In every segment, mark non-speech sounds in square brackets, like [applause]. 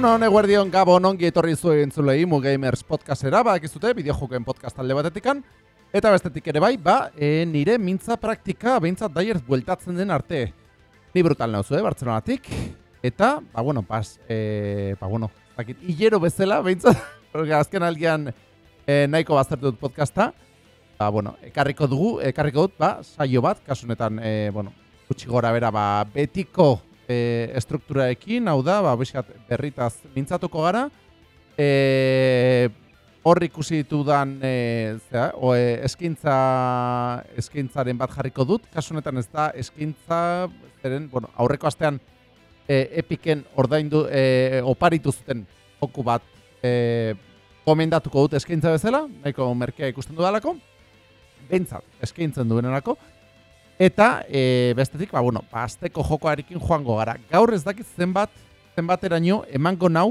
Egun hon eguerdion gabo ongi etorri zuen zule Imu Gamers podcastera, ba, ekizute, bideojoken podcast talde batetikan, eta bestetik ere bai, ba, e, nire mintza praktika behintzat daier bueltatzen den arte. Ni brutal nauzu, eh, Bartzelonatik, eta, ba, bueno, pas, e, ba, bueno, zakit, hilero bezala, behintzat, [laughs] azken algian e, nahiko baztertu dut podcasta, ba, bueno, ekarriko dugu, ekarriko dut, ba, saio bat, kasunetan, e, bueno, gutxi gora bera, ba, betiko e, estrukturaekin, hau da, ba, biskat berritaz mintzatuko gara. E, hor ikusi ditudan e, zera, o, e, eskintza, eskintzaren bat jarriko dut, kasunetan ez da eskintza, zeren, bueno, aurreko astean e, epiken ordaindu, e, oparitu zuten joku bat e, komendatuko dut eskintza bezala, nahiko merkea ikusten dudalako, bentsat, eskintzen duenenako, Eta e, bestetik, ba, bueno, ba, azteko jokoarekin joango gara. Gaur ez dakit zenbat, zenbat eraino, emango nau,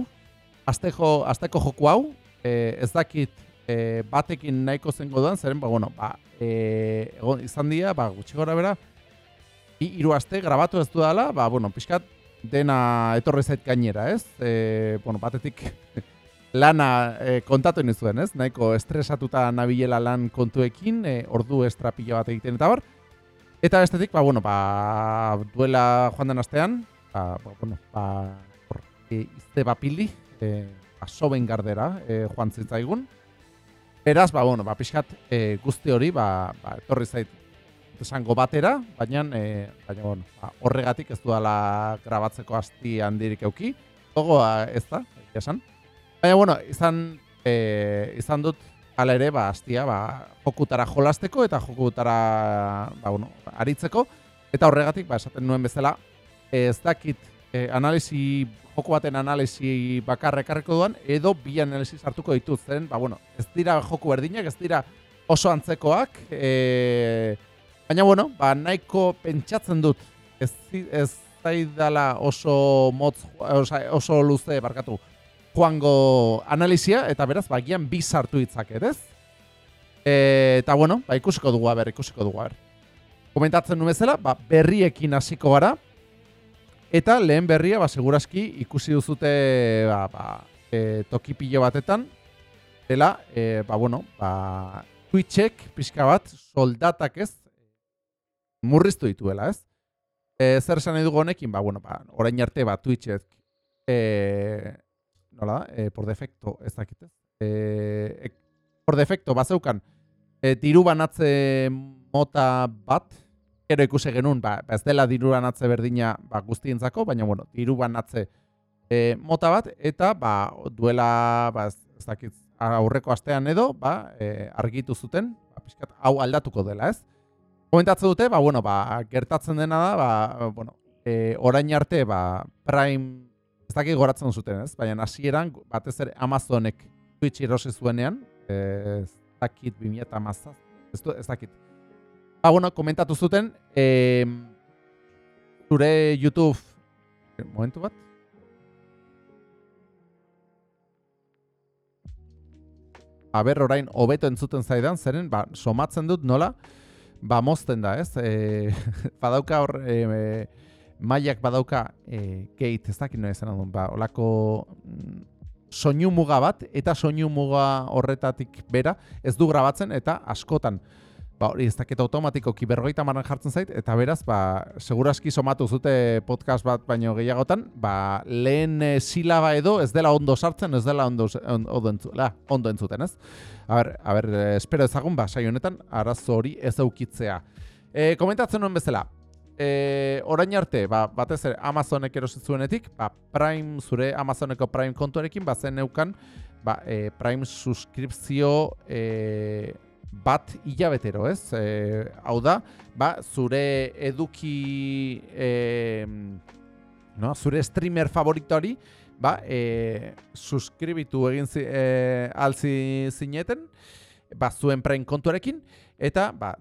azteko, azteko joku hau, e, ez dakit e, batekin nahiko zengo duan, zeren, ba, bueno, ba, e, izan dira, ba, gutxi gora bera, hiru aste grabatu ez du dela, ba, bueno, pixkat, dena etorri zait gainera, ez? E, bueno, batetik [laughs] lana e, kontatu nizuen, ez? Nahiko estresatuta nabilela lan kontuekin, e, ordu estrapila bat egiten eta bar, Eta estetik, ba, bueno, ba, duela joan den astean, ba, ba, bueno, ba, e, izte bapili, e, ba, soben gardera e, joan zintzaigun. Beraz, ba, bueno, ba, pixkat e, guzti hori, ba, ba, etorri zait esango batera, baina, e, baina bueno, ba, horregatik ez duela grabatzeko asti handirik euki. Gogoa ez da, esan. Baina, bueno, izan, e, izan dut hala ere, ba, astia, ba, jokutara jolasteko eta jokutara, ba, bueno, aritzeko. Eta horregatik, ba, esaten nuen bezala, ez dakit e, analisi, joko baten analisi bakarrekarreko duan, edo bi analisi hartuko dituzten, ba, bueno, ez dira joku berdinak, ez dira oso antzekoak, e, baina, bueno, ba, nahiko pentsatzen dut, ez, ez zaidala oso motz, oso luze, barkatu, joango analizia, eta beraz, bagian bi sartu ditzak, ez? E, eta bueno, ba, ikusiko dugu ber, ikusiko dugu ber. Komentatzen nuen bezala, ba, berriekin hasiko gara, eta lehen berria, ba, seguraski ikusi duzute ba, ba, e, toki pilo batetan, dela, e, ba, bueno, ba, Twitchek, pixka bat, soldatak ez, murriztu dituela, ez? E, zer esan dugu honekin, ba, bueno, ba, orain arte, ba, Twitchek, e, nola e, por defecto ez dakit ez. E, por defecto, bazeukan, e, diru banatze mota bat, gero ikusi genuen, ba, ba ez dela diru banatze berdina ba, guztientzako, baina bueno, diru banatze e, mota bat, eta ba, duela, ba, ez dakit, aurreko astean edo, ba, e, argitu zuten, ba, pixkat, hau aldatuko dela, ez? Komentatzen dute, ba, bueno, ba, gertatzen dena da, ba, bueno, e, orain arte, ba, Prime ez dakit goratzen zuten, ez? Baina hasieran batez ere Amazonek Twitch erosi zuenean, ez dakit 2017, ez, ez dakit. Ba, bueno, komentatu zuten, e, zure YouTube, momentu bat, Aber orain hobeto entzuten zaidan, zeren, ba, somatzen dut nola, ba, mozten da, ez? E, [laughs] badauka hor, e, mailak badauka e, gate, ez dakit nola izan ba, olako mm, soinu muga bat, eta soinu muga horretatik bera, ez du grabatzen, eta askotan, ba, hori ez dakit automatikoki berrogeita maran jartzen zait, eta beraz, ba, seguraski somatu zute podcast bat baino gehiagotan, ba, lehen e, silaba edo ez dela ondo sartzen, ez dela ondo, ondo, ondo entzuten, ez? A ber, a ber, espero ezagun, ba, sai honetan, arazo hori ez aukitzea. E, komentatzen nuen bezala, e, orain arte, ba, batez ere Amazonek erosi zuenetik, ba, Prime, zure Amazoneko Prime kontuarekin, ba, zen neukan, ba, e, Prime suskripzio e, bat hilabetero, ez? E, hau da, ba, zure eduki, e, no, zure streamer favoritori, ba, e, suskribitu egin zi, e, alzi zineten, ba, zuen Prime kontuarekin, eta, ba,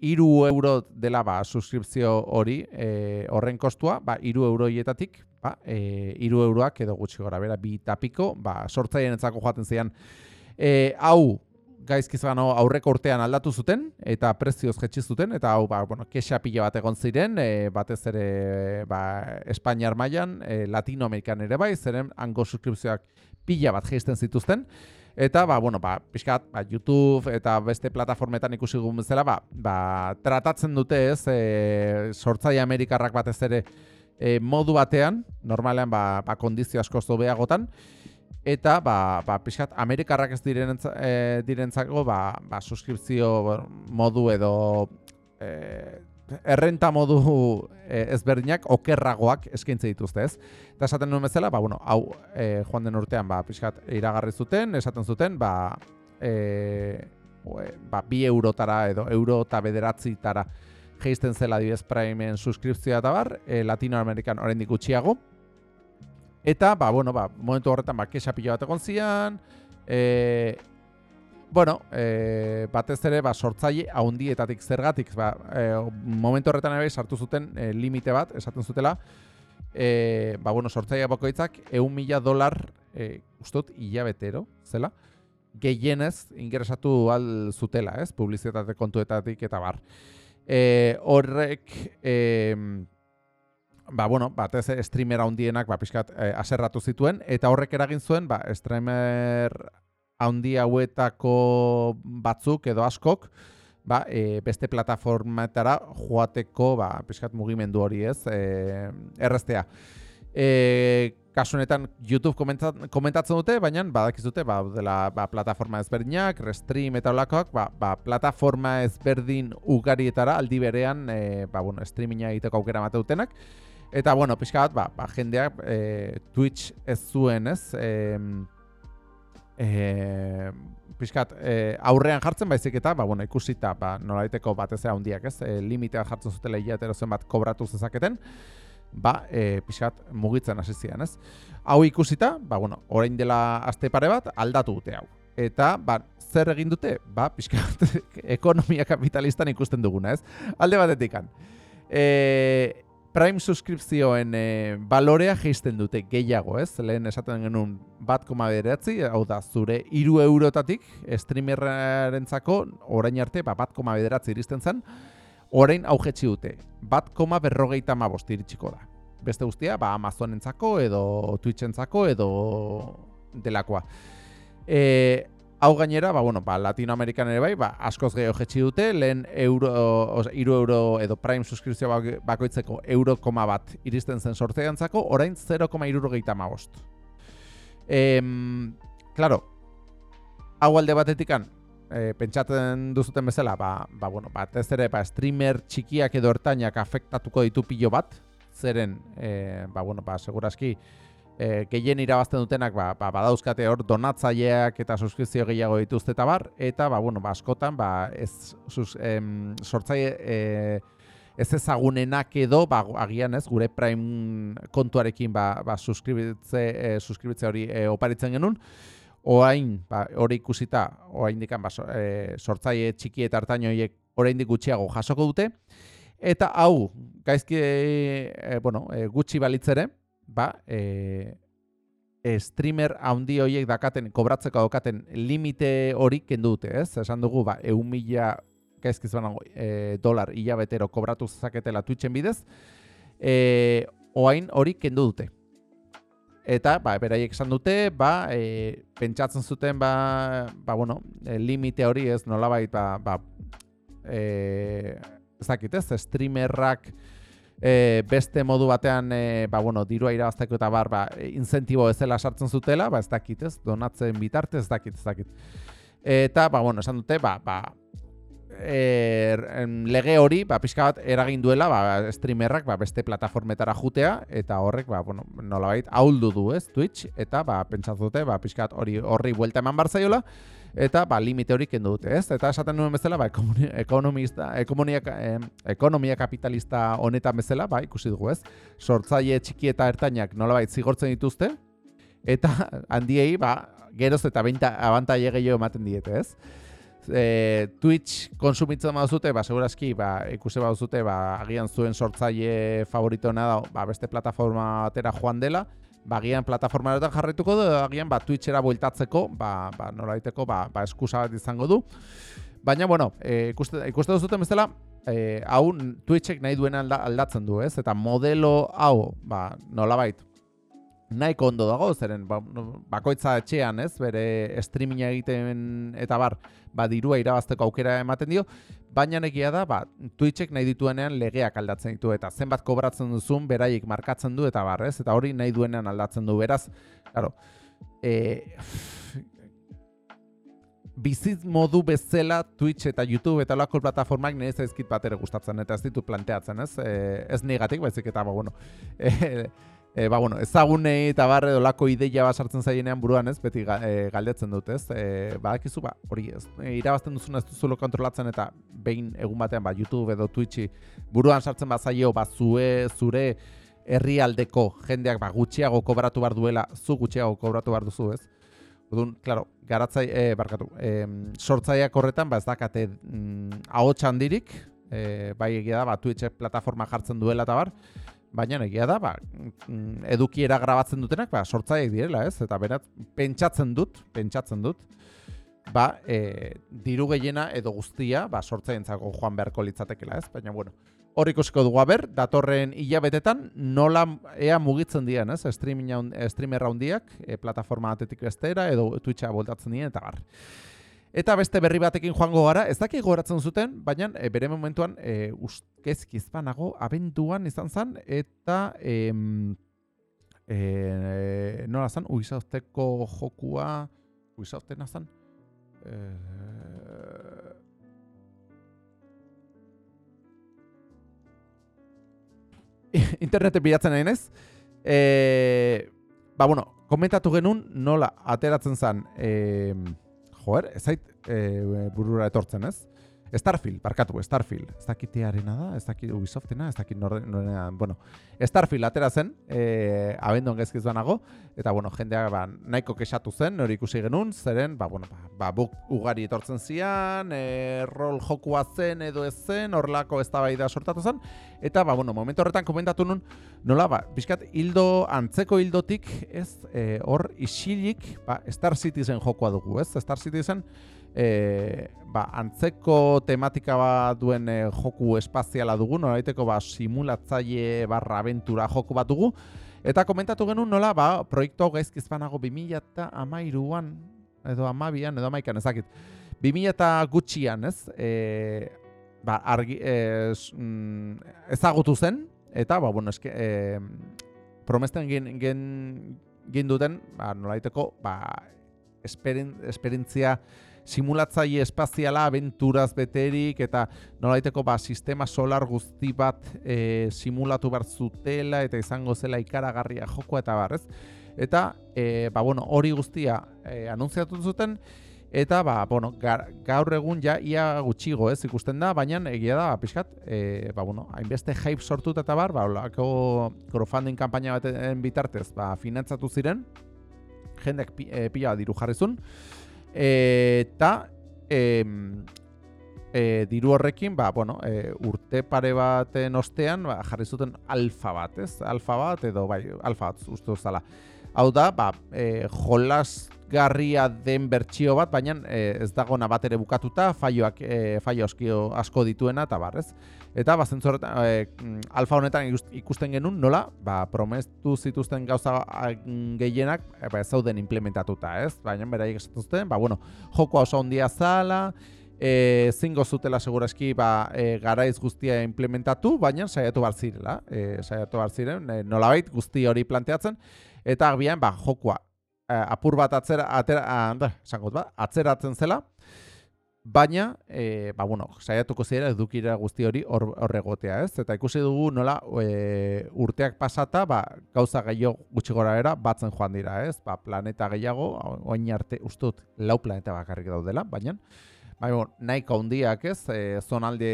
iru euro dela ba, suskripzio hori e, horren kostua, ba, iru euroietatik, ba, e, iru euroak edo gutxi gora bera, bi tapiko, ba, sortzaien entzako joaten zean. E, hau, gaizkizano aurreko urtean aldatu zuten eta prezioz jetxi zuten eta hau ba bueno, kexa pila bat egon ziren, e, batez ere ba Espainiar mailan, e, Latinoamerikan ere bai, zeren hango suskripzioak pila bat jaisten zituzten. Eta, ba, bueno, ba, pixkat, ba, YouTube eta beste plataformetan ikusi gugun bezala, ba, ba, tratatzen dute ez, e, sortzai Amerikarrak batez ere e, modu batean, normalean, ba, ba kondizio asko beagotan, eta ba, ba pixkat Amerikarrak ez diren e, direntzako ba, ba suskripzio modu edo e, errenta modu e, ezberdinak okerragoak eskaintze dituzte, ez? Eta esaten nuen bezala, ba, bueno, hau e, joan den urtean ba, pixkat iragarri zuten, esaten zuten, ba, e, ba, bi eurotara edo euro eta bederatzi tara geizten zela dibez Primeen suskripzioa eta bar, e, Latinoamerikan oraindik gutxiago, Eta, ba, bueno, ba, momentu horretan, ba, kexa pila bat egon zian, e, bueno, e, batez ere, ba, sortzaile haundietatik zergatik, ba, e, momentu horretan ere sartu zuten e, limite bat, esaten zutela, e, ba, bueno, sortzaile bakoitzak, eun mila dolar, e, ustot, hilabetero, zela, gehienez ingresatu al zutela, ez, publizitate kontuetatik eta bar. E, horrek, e, ba, bueno, batez streamer handienak ba, pixkat eh, aserratu zituen, eta horrek eragin zuen, ba, streamer handi hauetako batzuk edo askok, ba, e, beste plataformatara joateko ba, pixkat mugimendu hori ez, e, erreztea. E, kasu honetan YouTube komentatzen dute, baina badakizute ba, dela ba, plataforma ezberdinak, restream eta olakoak, ba, ba, plataforma ezberdin ugarietara aldi berean e, ba, bueno, streaminga egiteko aukera mate dutenak. Eta, bueno, pixka bat, ba, ba jendeak e, Twitch ez zuen, ez? E, e, pixkat, e, aurrean jartzen baizik eta, ba, bueno, ikusita, ba, nolaiteko bat ez handiak, ez? E, limitea jartzen zutela hilatero zen bat kobratu zezaketen, ba, e, pixkat, mugitzen hasi zian, ez? Hau ikusita, ba, bueno, orain dela aste pare bat, aldatu dute hau. Eta, ba, zer egin dute? Ba, pixkat, [laughs] ekonomia kapitalistan ikusten duguna, ez? Alde batetik kan. E, Prime suskripzioen e, balorea geisten dute gehiago, ez? Lehen esaten genuen bat koma bederatzi, hau da, zure iru eurotatik streamerrentzako orain arte, ba, bat koma bederatzi iristen zen, orain augetxi dute, bat koma berrogeita mabost iritsiko da. Beste guztia, ba, Amazonentzako edo Twitchentzako edo delakoa. E, Hau gainera, ba, bueno, ba, Latinoamerikan ere bai, ba, askoz gehiago jetxi dute, lehen euro, oza, iru euro edo prime suskripzio bakoitzeko euro koma bat iristen zen sortzeantzako, orain 0,iruro gehieta maost. Ehm, claro, hau alde batetikan, e, pentsatzen duzuten bezala, ba, ba, bueno, ba, ez ere, ba, streamer txikiak edo ertainak afektatuko ditu pilo bat, zeren, e, ba, bueno, ba, seguraski, e, gehien irabazten dutenak ba, ba, badauzkate hor donatzaileak eta suskripzio gehiago dituzte eta bar, eta ba, bueno, ba, askotan ba, ez sus, em, sortzaile e, ez ezagunenak edo ba, agian ez gure prime kontuarekin ba, ba, suskribitze, e, suskribitze hori e, oparitzen genuen, Oain, ba, hori ikusita, oain dikan, ba, e, sortzaile txiki eta hartainoiek oraindik gutxiago jasoko dute. Eta hau, gaizki, e, bueno, e, gutxi balitzere, ba, e, e, streamer handi horiek dakaten, kobratzeko daukaten limite hori kendu dute, ez? Esan dugu, ba, eun mila gaizkiz e, dolar hilabetero kobratu zezaketela Twitchen bidez, e, oain hori kendu dute. Eta, ba, beraiek esan dute, ba, e, pentsatzen zuten, ba, ba bueno, e, limite hori ez nolabait, ba, ba, e, ezakit ez, streamerrak, e, beste modu batean e, ba, bueno, dirua irabazteko eta bar, ba, incentibo ezela sartzen zutela, ba, ez dakit, ez, donatzen bitartez, ez dakit, ez dakit. Eta, ba, bueno, esan dute, ba, ba, er, lege hori, ba, pixka bat eragin duela, ba, streamerrak, ba, beste plataformetara jutea, eta horrek, ba, bueno, nolabait, hauldu du, ez, Twitch, eta, ba, pentsatzute, ba, pixka bat hori horri buelta eman barzaiola, eta ba, limite hori kendu dute, ez? Eta esaten nuen bezala, ba, ekonomista, ekonomia, ekonomia kapitalista honetan bezala, ba, ikusi dugu, ez? Sortzaile txiki eta ertainak nolabait zigortzen dituzte, eta [laughs] handiei, ba, geroz eta beinta abantaile gehiago ematen diete, ez? E, Twitch konsumitzen baduzute, ba, segurazki, ba, ikusi baduzute, ba, agian zuen sortzaile favoritona da, ba, beste plataforma atera joan dela, bagian plataformaretan jarraituko du, agian ba, Twitchera bueltatzeko, ba, ba, nolaiteko, ba, ba, eskusa bat izango du. Baina, bueno, e, ikuste, ikuste duzuten bezala, e, hau Twitchek nahi duen aldatzen du, ez? Eta modelo hau, ba, nolabait, nahiko ondo dago, zeren ba, bakoitza etxean, ez, bere streaminga egiten eta bar, ba, dirua irabazteko aukera ematen dio, baina negia da, ba, Twitchek nahi dituenean legeak aldatzen ditu, eta zenbat kobratzen duzun, beraiek markatzen du, eta bar, ez, eta hori nahi duenean aldatzen du, beraz, claro, e, bizit modu bezala Twitch eta YouTube eta lako plataformak nire zaizkit bat ere gustatzen, eta ez ditu planteatzen, ez, e, ez negatik, baizik eta, ba, bueno, [laughs] e, e, ba, bueno, ezagunei eta barre dolako ideia bat sartzen zaienean buruan ez, beti e, galdetzen dut ez, e, ba, akizu, ba, hori ez, e, irabazten duzuna ez duzulo kontrolatzen eta behin egun batean, ba, YouTube edo Twitchi buruan sartzen bat zaio, ba, zue, zure herrialdeko jendeak ba, gutxiago kobratu bar duela, zu gutxiago kobratu bar duzu ez, Odun, claro, garatzai, e, barkatu, e, sortzaiak horretan, ba, ez dakate mm, ahotsan dirik, e, bai egia da, ba, Twitch plataforma jartzen duela eta bar, baina egia da, ba, edukiera grabatzen dutenak, ba, sortzaiek direla, ez? Eta berat, pentsatzen dut, pentsatzen dut, ba, e, diru gehiena edo guztia, ba, sortzaientzako joan beharko litzatekela, ez? Baina, bueno, hor ikusiko dugu ber, datorren hilabetetan nola ea mugitzen dian, ez? Streaming, streamer handiak, e, plataforma batetik bestera, edo Twitcha voltatzen dien, eta gar. Eta beste berri batekin joango gara, ez dakik goratzen zuten, baina e, bere momentuan e, ustezki izpanago abenduan izan zen, eta e, e, nola zen, uizauzteko jokua, uizauztena zen, [laughs] e, interneten bilatzen nahi nez, e, ba bueno, komentatu genuen nola ateratzen zen, e, joer, ez zait e, burura etortzen, ez? Starfield, barkatu, Starfield. Ez dakitearena da, ez dakit Ubisoftena, ez dakit norena, bueno, Starfield atera zen, e, abendon gezkiz banago, eta, bueno, jendea ba, nahiko kesatu zen, hori ikusi genuen, zeren, ba, bueno, ba, ba buk ugari etortzen zian, e, rol jokua zen edo ez zen, horlako ez sortatu zen, eta, ba, bueno, momentu horretan komentatu nun, nola, ba, bizkat, hildo, antzeko hildotik, ez, e, hor, isilik, ba, Star Citizen jokua dugu, ez? Star Citizen, e, ba, antzeko tematika bat duen e, joku espaziala dugu, noraiteko ba, simulatzaile barra aventura joku bat dugu, eta komentatu genuen nola, ba, proiektu hau gaizkiz banago 2000 eta amairuan, edo amabian, edo amaikan ezakit, 2000 eta gutxian, ez, e, ba, argi, e, mm, ezagutu zen, eta, ba, bueno, eske, e, promesten gen, gen, gen duten, ba, nolaiteko, ba, esperientzia simulatzaile espaziala aventuraz beterik eta nolaiteko ba, sistema solar guzti bat e, simulatu bar zutela eta izango zela ikaragarria joko eta barrez. Eta e, ba, bueno, hori guztia e, anuntziatu zuten eta ba, bueno, gaur egun ja ia gutxigo ez ikusten da, baina egia da, pixkat, e, ba, bueno, hainbeste hype sortut eta bar, ba, olako crowdfunding kampaina baten bitartez ba, finantzatu ziren, jendeak e, pila diru jarrizun, eta e, e, diru horrekin, ba, bueno, e, urte pare baten ostean, ba, jarri zuten alfa bat, ez? Alfa bat, edo bai, alfa bat, uste duzala. Hau da, ba, e, jolas garria den bertsio bat, baina e, ez dagona bat ere bukatuta, faioak, e, faio asko dituena, eta barrez. Eta ba, e, alfa honetan ikusten genuen nola, ba, promestu zituzten gauza gehienak e, ba, zauden implementatuta, ez? Baina beraiek esatuzten, ba, bueno, joko oso ondia zala, e, zingo zutela seguraski ba, e, garaiz guztia implementatu, baina saiatu bar zirela, e, saiatu bar ziren, e, nolabait guzti hori planteatzen, eta agian ba, jokoa apur bat atzera, atera, anda, ba, atzeratzen zela, Baina, e, ba, bueno, saiatuko zira edukira guzti hori horregotea, ez? Eta ikusi dugu nola e, urteak pasata, ba, gauza gehiago gutxi gora era, batzen joan dira, ez? Ba, planeta gehiago, oin arte, ustut, lau planeta bakarrik daudela, baina, bai, bon, nahiko handiak ez? E, zonalde,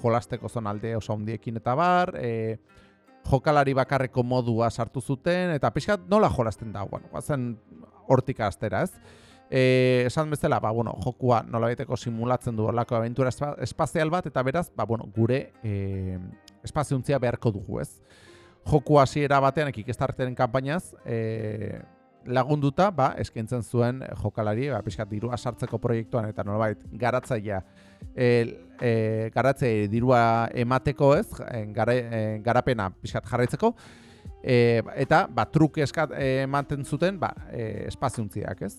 jolasteko zonalde oso handiekin eta bar, e, jokalari bakarreko modua sartu zuten, eta pixkat nola jolasten da, bueno, bazen hortik astera, ez? Eh, esan bezala, ba, bueno, jokua nolabaiteko simulatzen du horlako aventura espazial bat, eta beraz, ba, bueno, gure eh, espaziuntzia beharko dugu, ez? joku hasiera batean Kickstarteren kanpainaz e, lagunduta ba eskaintzen zuen jokalari ba pizkat dirua sartzeko proiektuan eta nolabait garatzailea e, e, garatze dirua emateko ez? Gara, e, garapena pizkat jarraitzeko. E, eta ba truke eskat ematen zuten ba e, espaziuntziak ez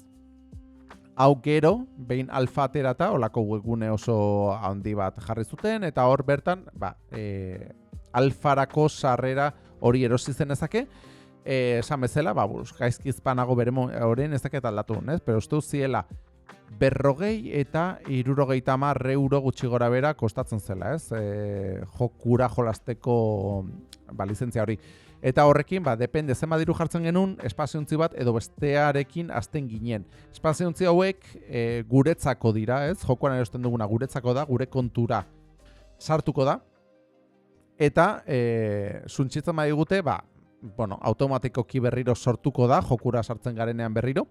hau gero, behin alfa aterata, olako webgune oso handi bat jarri zuten, eta hor bertan, ba, e, alfarako sarrera hori erosi zen ezake, e, esan bezala, ba, buruz, gaizkizpanago bere horien ezake aldatu, ez? Pero uste ziela, berrogei eta irurogei tamar euro gutxi gora bera kostatzen zela, ez? E, jokura jolasteko ba, lizentzia hori. Eta horrekin, ba, depende, zenba diru jartzen genuen, espaziontzi bat edo bestearekin azten ginen. Espaziontzi hauek e, guretzako dira, ez? Jokoan erosten duguna guretzako da, gure kontura sartuko da. Eta, e, suntxitzen bai gute, ba, bueno, automatikoki berriro sortuko da, jokura sartzen garenean berriro.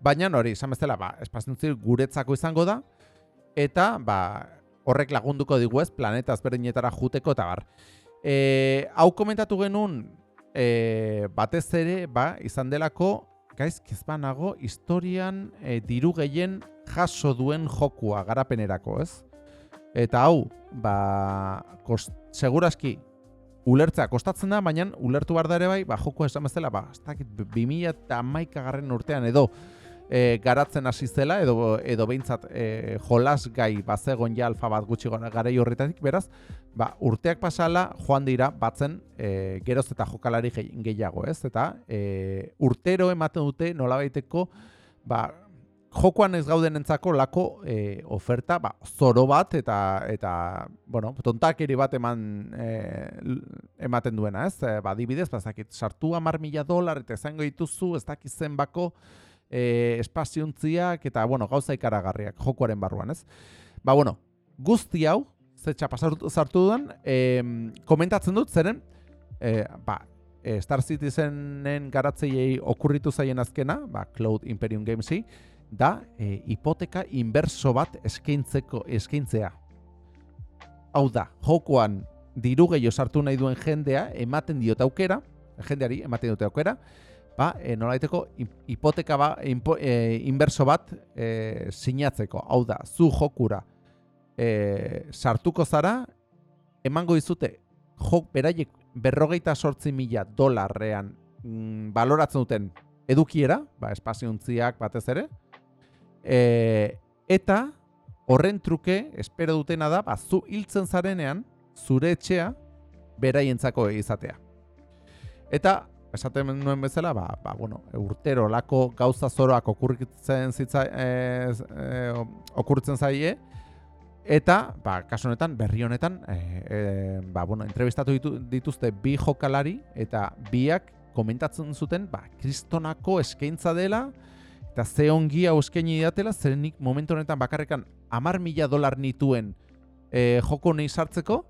Baina hori, izan bezala, ba, espaziontzi guretzako izango da. Eta, ba, horrek lagunduko digu ez, planeta ezberdinetara juteko eta bar. E, hau komentatu genuen e, batez ere, ba, izan delako, gaiz, kezbanago, historian e, diru gehien jaso duen jokua garapenerako, ez? Eta hau, ba, kost, seguraski, ulertzea kostatzen da, baina ulertu bar ere bai, ba, jokua esan bezala, ba, ez dakit, 2000 eta garren urtean edo, e, garatzen hasi zela edo edo beintzat e, jolas gai bazegon ja alfa bat gutxi garai horretatik beraz ba, urteak pasala joan dira batzen e, geroz eta jokalari gehiago ez eta e, urtero ematen dute nolabaiteko ba, jokoan ez gaudenentzako lako e, oferta ba, zoro bat eta eta bueno, tontakeri bat eman e, ematen duena ez ba, dibidez, ba, sartu amar mila dolar eta zango dituzu ez dakizen bako e, espaziontziak eta, bueno, gauza ikaragarriak jokoaren barruan, ez? Ba, bueno, guzti hau, zetxa pasartu zartu dudan, e, komentatzen dut, zeren, e, ba, e, Star Citizenen garatzeiei okurritu zaien azkena, ba, Cloud Imperium Gamesi, da e, hipoteka inberso bat eskaintzeko eskaintzea. Hau da, jokoan diru gehiago sartu nahi duen jendea ematen diot aukera, jendeari ematen dute aukera, ba, e, nolaiteko hipoteka ba, e, inberso bat e, sinatzeko. Hau da, zu jokura e, sartuko zara, emango dizute, jok beraiek berrogeita sortzi mila dolarrean mm, baloratzen duten edukiera, ba, espaziontziak batez ere, e, eta horren truke, espero dutena da, ba, zu hiltzen zarenean, zure etxea, beraientzako izatea. Eta esaten nuen bezala, ba, ba, bueno, urtero lako gauza zoroak okurritzen zitza, e, e, okurritzen zaie, eta, ba, kasu honetan, berri honetan, e, e, ba, bueno, entrevistatu ditu, dituzte bi jokalari, eta biak komentatzen zuten, ba, kristonako eskaintza dela, eta ze ongi hau eskaini diatela, zerenik momentu honetan bakarrekan amar mila dolar nituen e, joko nahi sartzeko,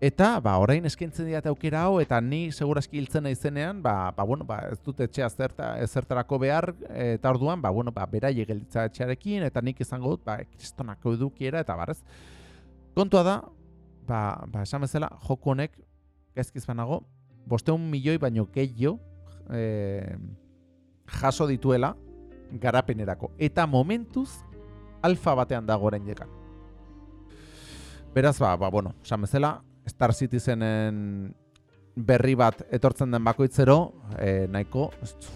Eta, ba, orain eskaintzen dira aukera hau, eta ni segurazki hiltzen naizenean, ba, ba, bueno, ba, ez dut etxea zerta, zertarako behar, eta orduan, ba, bueno, ba, bera gelitza etxearekin, eta nik izango dut, ba, kristonako edukiera, eta barrez. Kontua da, ba, ba, esan bezala, joko honek, gaizkiz banago, bosteun milioi baino gehiago e, jaso dituela garapenerako. Eta momentuz, alfa batean dago orain dekan. Beraz, ba, ba, bueno, esan bezala, Star Citizenen berri bat etortzen den bakoitzero, e, nahiko,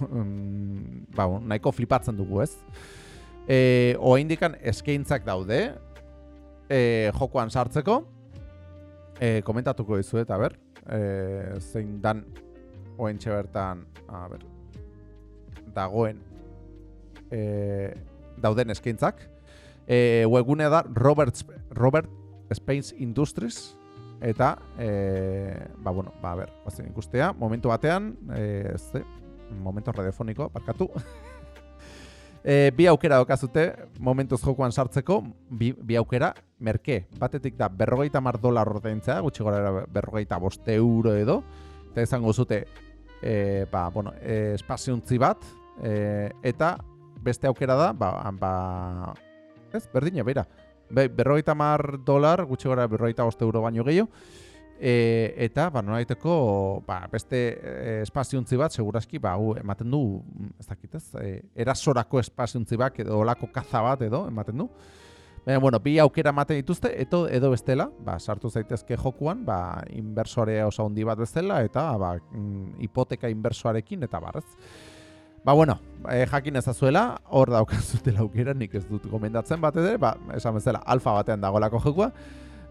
mm, ba, nahiko flipatzen dugu ez. E, Oa indikan eskaintzak daude, e, jokoan sartzeko, e, komentatuko dizu eta ber, e, zein dan oentxe bertan, a ber, dagoen, e, dauden eskaintzak. E, webgune da Robert, Robert Space Industries, eta e, ba bueno, ba ber, bazen ikustea, momentu batean, eh este, momento radiofoniko, parkatu. [laughs] e, bi aukera dokazute momentuz jokoan sartzeko, bi, bi aukera merke. Batetik da 50 dolar ordaintzea, gutxi gora 55 euro edo, eta izango zute e, ba, bueno, e, espaziontzi bat e, eta beste aukera da, ba, ba ez, berdina, beira berroita mar dolar, gutxi gara berroita boste euro baino gehiago, E, eta, ba, noraiteko, ba, beste e, espaziontzi bat, segurazki, ba, hu, ematen du, dakit ez, e, erasorako espaziontzi bat, edo olako kaza bat, edo, ematen du. Baina, bueno, bi aukera ematen dituzte, eto, edo bestela, ba, sartu zaitezke jokuan, ba, inversore oso handi bat bezala, eta, ba, mm, hipoteka inversoarekin, eta barrez. Ba, bueno, e, jakin ezazuela, hor daukazutela aukera, nik ez dut gomendatzen bat edo, ba, esan bezala, alfa batean dagolako jokua,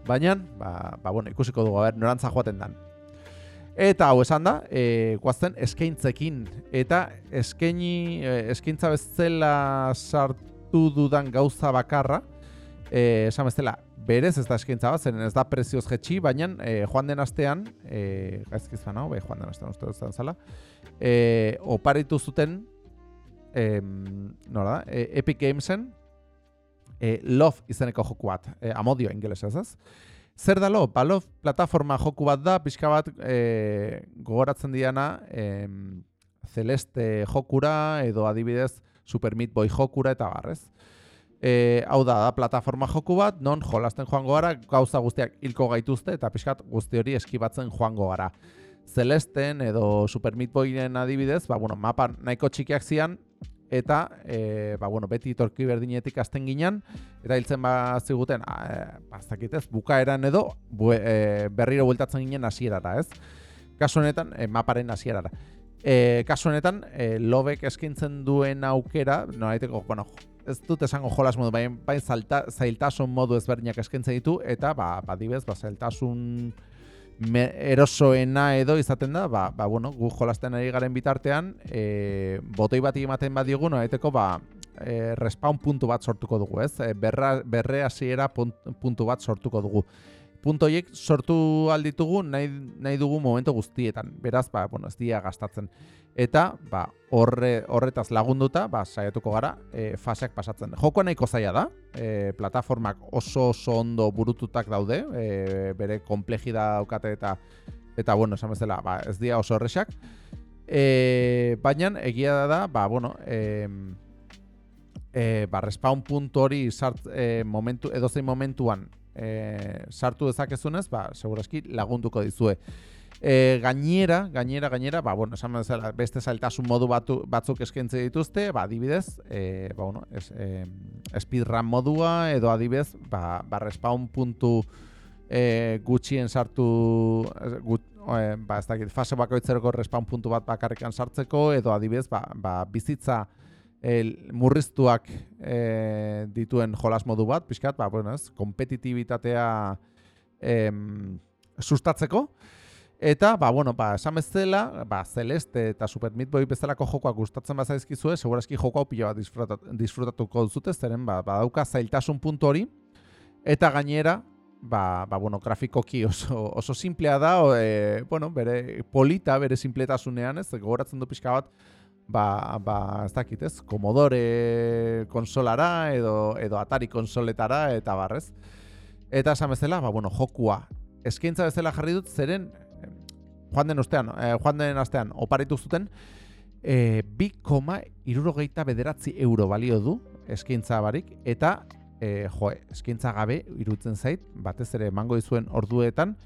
baina, ba, ba, bueno, ikusiko dugu, ber, norantza joaten dan. Eta hau esan da, e, guazten eskaintzekin, eta eskaini, e, eskaintza bezala sartu dudan gauza bakarra, e, esan bezala, berez ez da eskaintza bat, zeren ez da prezioz jetxi, baina e, joan den astean, e, gaizkiz hau, bai, joan den astean uste dut zala, e, oparitu zuten, e, nola da, e, Epic Gamesen, e, Love izeneko joku bat, e, amodio ingeles ez ez. Zer da Love? Ba, Love plataforma joku bat da, pixka bat e, gogoratzen diana e, Celeste jokura edo adibidez Super Meat Boy jokura eta barrez. E, hau da, da, plataforma joku bat, non jolasten joango gara, gauza guztiak hilko gaituzte eta pixkat guzti hori eskibatzen joango gara. Celesten edo Super Meat Boyen adibidez, ba, bueno, mapa nahiko txikiak zian, eta e, ba, bueno, beti torki berdinetik azten ginen, eta hiltzen bat ziguten, e, bazakitez, bukaeran edo, bu, e, berriro bueltatzen ginen hasierara, ez? Kasu honetan, e, maparen hasierara. E, kasu honetan, e, lobek eskintzen duen aukera, no bueno, ez dut esango jolas modu, baina bai zailtasun modu ezberdinak eskintzen ditu, eta, ba, ba dibez, ba, zailtasun me, erosoena edo izaten da, ba, ba bueno, gu jolasten ari garen bitartean, e, botoi bat ematen bat digun, noaiteko, ba, e, respawn puntu bat sortuko dugu, ez? E, berra, berre hasiera puntu bat sortuko dugu. Punto hiek sortu alditugu nahi, nahi dugu momentu guztietan. Beraz, ba, bueno, ez dia gastatzen eta ba, horre, horretaz lagunduta ba, saiatuko gara e, faseak pasatzen. Joko nahiko zaila da, e, plataformak oso oso ondo burututak daude, e, bere komplegi da daukate eta eta bueno, esan bezala, ba, ez dira oso horrexak. E, Baina egia da, ba, bueno, e, e, ba, respawn puntu hori sart, e, momentu, edozein momentuan e, sartu dezakezunez, ba, seguraski lagunduko dizue. E, gainera, gainera, gainera, ba, bueno, esan bezala, beste zailtasun modu batu, batzuk eskaintze dituzte, ba, adibidez, e, ba, bueno, es, e, speedrun modua, edo adibidez, ba, ba respawn puntu e, gutxien sartu, gut, e, ba, ez dakit, fase bakoitzeroko respawn puntu bat bakarrikan sartzeko, edo adibidez, ba, ba bizitza el, murriztuak e, dituen jolas modu bat, pixkat, ba, bueno, ez, kompetitibitatea em, sustatzeko, Eta, ba, bueno, ba, esan bezala, ba, Celeste eta Super Meat Boy bezalako jokoak gustatzen bazaizkizue, segurazki joko hau pila bat disfrutatuko duzute, zeren, ba, badauka zailtasun puntu hori, eta gainera, ba, ba, bueno, grafikoki oso, oso simplea da, o, e, bueno, bere polita, bere simpletasunean, ez, gogoratzen du pixka bat, ba, ba, ez dakit, ez, Commodore konsolara, edo, edo Atari konsoletara, eta barrez. Eta esan bezala, ba, bueno, jokua eskaintza bezala jarri dut, zeren joan den ostean, eh, joan den astean oparitu zuten, eh, bi koma irurogeita bederatzi euro balio du eskintza barik, eta eh, jo, eskintza gabe irutzen zait, batez ere emango dizuen orduetan,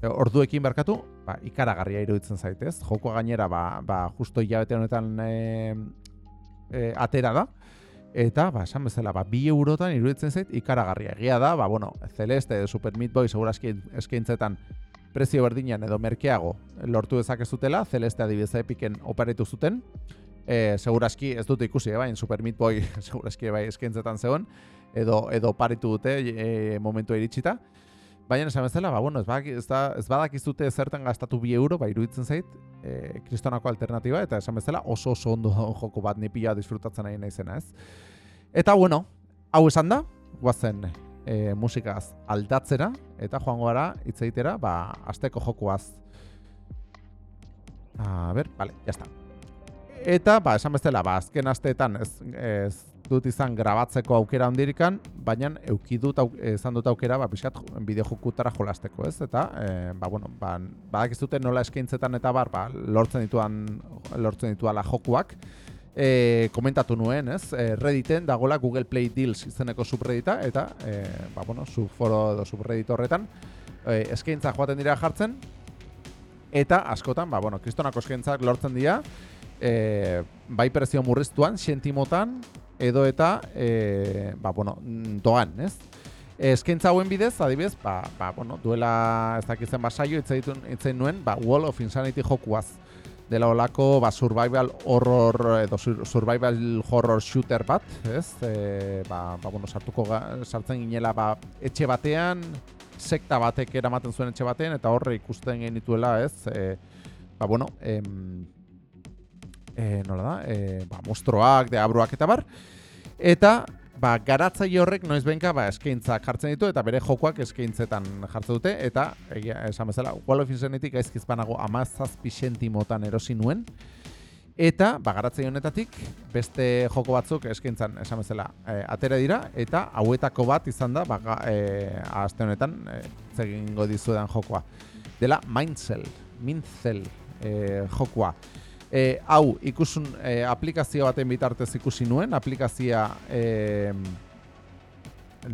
eh, orduekin barkatu, ba, ikaragarria iruditzen zaitez. Joko gainera, ba, ba, justo hilabete honetan e, e, atera da. Eta, ba, esan bezala, ba, bi eurotan iruditzen zait ikaragarria. Egia da, ba, bueno, Celeste, Super Meat Boy, segurazki eskaintzetan prezio berdinean edo merkeago lortu dezakezutela, Celeste adibidez epiken operetu zuten. E, seguraski ez dute ikusi, eh, bain Super Meat Boy [laughs] seguraski bai eskentzetan zegoen, edo, edo paritu dute e, momentu iritsita. Baina esan bezala, ba, bueno, ez, badak, ez, da, ez badakizute zertan gastatu bi euro, ba, iruditzen zait, e, kristonako alternatiba, eta esan bezala oso oso ondo [laughs] joko bat nipila disfrutatzen nahi naizena, ez? Eta, bueno, hau esan da, guazen e, musikaz aldatzera eta joango gara hitz egitera, ba asteko jokuaz. A ber, vale, ya está. Eta ba, esan bestela, ba azken asteetan ez, ez dut izan grabatzeko aukera hondirikan, baina euki dut izan dut aukera ba pixkat bideo jokutara jolasteko, ez? Eta e, ba bueno, ba badakizute nola eskaintzetan eta bar, ba, lortzen dituan lortzen dituala jokuak e, komentatu nuen, ez? E, Redditen dagola Google Play Deals izeneko subreddita eta e, ba, bueno, subforo edo subreddit horretan e, eskaintza joaten dira jartzen, eta askotan, ba, bueno, kristonako eskaintzak lortzen dira, e, bai prezio murriztuan, xentimotan, edo eta, e, ba, bueno, doan, ez? Eskaintza hauen bidez, adibidez, ba, ba, bueno, duela ez dakitzen basaio, itzen nuen, ba, Wall of Insanity jokuaz dela olako ba, survival horror edo survival horror shooter bat, ez? E, ba, ba, bueno, sartuko sartzen ginela ba, etxe batean, sekta batek eramaten zuen etxe batean, eta horre ikusten genituela, ez? E, ba, bueno, em, e, nola da, e, ba, mostroak, deabruak eta bar, eta ba, garatzaile horrek noiz benka ba, eskaintza jartzen ditu eta bere jokoak eskaintzetan jartzen dute eta egia, esan bezala Wall of Insanity gaizkiz banago amazazpi sentimotan erosi nuen. Eta ba, garatzaile honetatik beste joko batzuk eskaintzan esan bezala e, atera dira eta hauetako bat izan da ba, e, aste honetan e, zegingo dizuedan jokoa. Dela Mindcell Mindcell e, jokoa E, hau, ikusun e, aplikazio baten bitartez ikusi nuen, aplikazia e,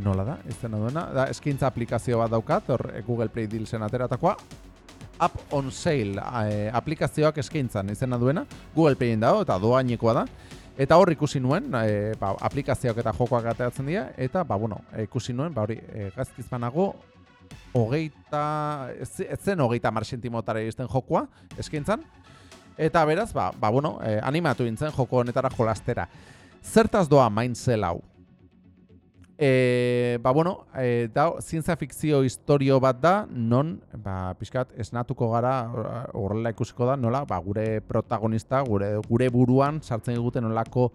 nola da, ez dena duena, da, eskintza aplikazio bat daukat, hor e, Google Play Dealsen ateratakoa, App on Sale e, aplikazioak eskintzan izena duena, Google Playen dago eta doainekoa da, eta hor ikusi nuen, e, ba, aplikazioak eta jokoak ateratzen dira, eta, ba, bueno, ikusi nuen, ba, hori, e, gaztiz banago, hogeita, ez, zen hogeita marxentimotara izten jokoa, eskintzan, Eta beraz, ba, ba bueno, eh, animatu intzen joko honetara jolastera. Zertaz doa Mindcell hau? E, ba bueno, e, da, zientzia fikzio historio bat da, non, ba, pixkat, esnatuko gara, horrela ikusiko da, nola, ba, gure protagonista, gure, gure buruan, sartzen eguten nolako,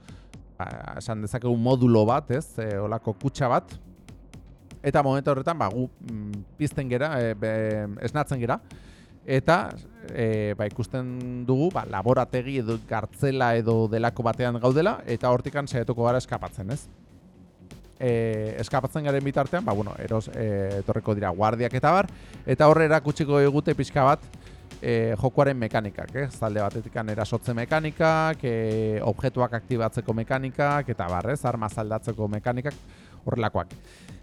ba, esan dezakegu modulo bat, ez, e, olako kutsa bat, eta momentu horretan, ba, gu mm, pizten gera, e, be, esnatzen gera, eta e, ba, ikusten dugu ba, laborategi edo gartzela edo delako batean gaudela eta hortikan saiatuko gara eskapatzen, ez? E, eskapatzen garen bitartean, ba, bueno, eros e, etorreko dira guardiak eta bar, eta horre erakutsiko egute pixka bat e, jokoaren mekanikak, eh? zalde batetik erasotze mekanikak, e, objektuak aktibatzeko mekanikak, eta barrez, arma zaldatzeko mekanikak, horrelakoak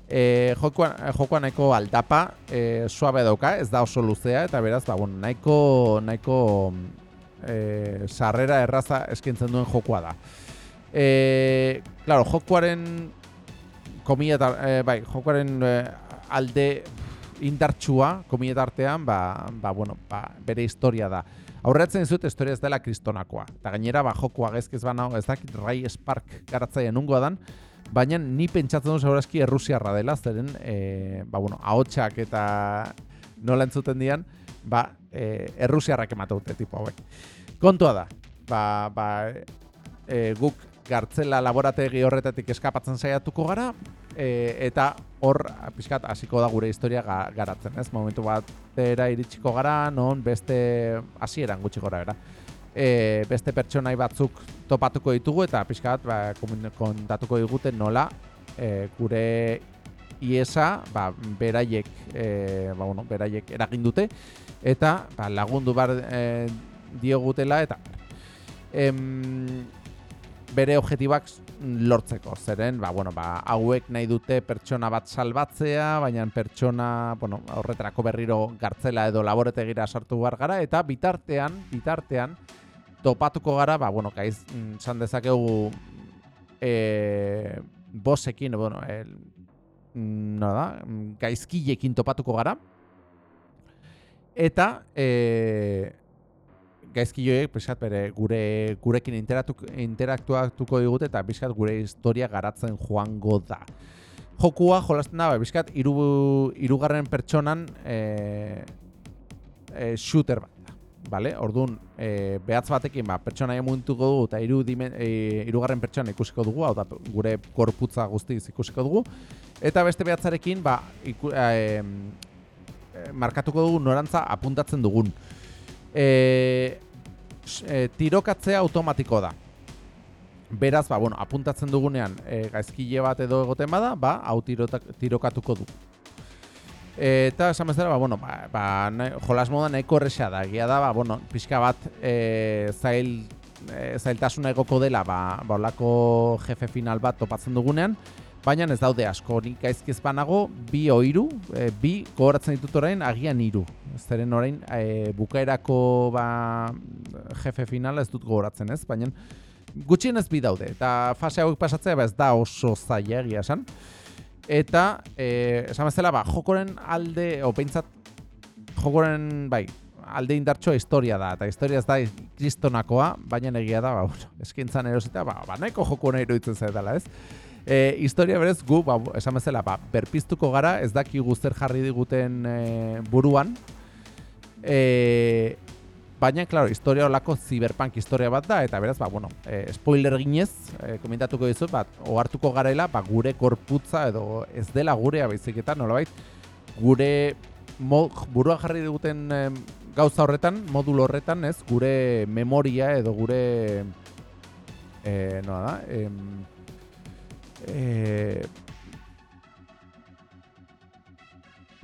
e, jokoan, jokoan nahiko aldapa e, suabe dauka, ez da oso luzea eta beraz, ba, bueno, nahiko, nahiko e, sarrera erraza eskintzen duen jokoa da. E, claro, jokoaren komila e, bai, jokoaren e, alde indartsua komila artean, ba, ba, bueno, ba, bere historia da. Aurretzen zut, historia ez dela kristonakoa. Eta gainera, ba, jokoa gezkiz bana, ez dakit Rai Spark garatzaia nungoa dan, baina ni pentsatzen dut segurazki errusiarra dela, zeren, e, ba, bueno, ahotsak eta nola entzuten dian, ba, e, errusiarrak emate dute, tipo hauek. Kontua da, ba, ba, e, guk gartzela laborategi horretatik eskapatzen saiatuko gara, e, eta hor, pixkat, hasiko da gure historia garatzen, ez? Momentu bat, era iritsiko gara, non beste hasieran gutxi gora, era e, beste pertsonai batzuk topatuko ditugu eta pixka ba, kontatuko diguten nola e, gure iesa ba, beraiek, e, ba, bueno, beraiek eragin dute eta ba, lagundu bar e, diogutela eta em, bere objetibak lortzeko, zeren, ba, bueno, ba, hauek nahi dute pertsona bat salbatzea, baina pertsona, bueno, horretarako berriro gartzela edo laboretegira sartu bar gara, eta bitartean, bitartean, topatuko gara, ba, bueno, gaiz, mm, san dezakegu e, bosekin, bueno, el, mm, no da, gaizkilekin topatuko gara, eta e, gaizkileek, pesat, bere, gure, gurekin interaktuatuko digute, eta bizkat gure historia garatzen joango da. Jokua jolasten da, bizkat, iru, irugarren pertsonan e, e, shooter bat Vale, orduan, e, behatz batekin ba, pertsonaia mugintuko dugu eta iru dimen, e, irugarren pertsona ikusiko dugu, hau da gure korputza guztiz ikusiko dugu. Eta beste behatzarekin, ba, iku, e, markatuko dugu norantza apuntatzen dugun. E, e, tirokatzea automatiko da. Beraz, ba, bueno, apuntatzen dugunean e, gaizkile bat edo egoten bada, ba, hau tirokatuko dugu. Eta esan bezala, ba, bueno, ba, ba, jolas moda nahiko erresa da. Gia da, ba, bueno, pixka bat e, zail, e, zailtasuna egoko dela, ba, ba, olako jefe final bat topatzen dugunean. baina ez daude asko, nik gaizkiz banago, bi oiru, e, bi gogoratzen ditut orain, agian iru. Zeren orain, e, bukaerako ba, jefe finala ez dut gogoratzen ez, baina gutxien ez bi daude, eta fase hauek pasatzea ba ez da oso zaila egia esan. Eta, e, esan bezala, ba, jokoren alde, o peintzat, jokoren, bai, alde indartxoa historia da, eta historia ez da kristonakoa, baina egia da, ba, bueno, eskintzan erosita, ba, ba, nahiko joko nahi iruditzen zaitala, ez? E, historia berez gu, ba, esan bezala, ba, berpiztuko gara, ez daki guzter jarri diguten e, buruan. E, baina, klaro, historia olako ziberpunk historia bat da, eta beraz, ba, bueno, e, spoiler ginez, e, komentatuko dizut, bat, ohartuko garela, ba, gure korputza edo ez dela gurea baizik nolabait, gure mo, buruan jarri diguten e, gauza horretan, modulo horretan, ez, gure memoria edo gure, e, noa da, em, e,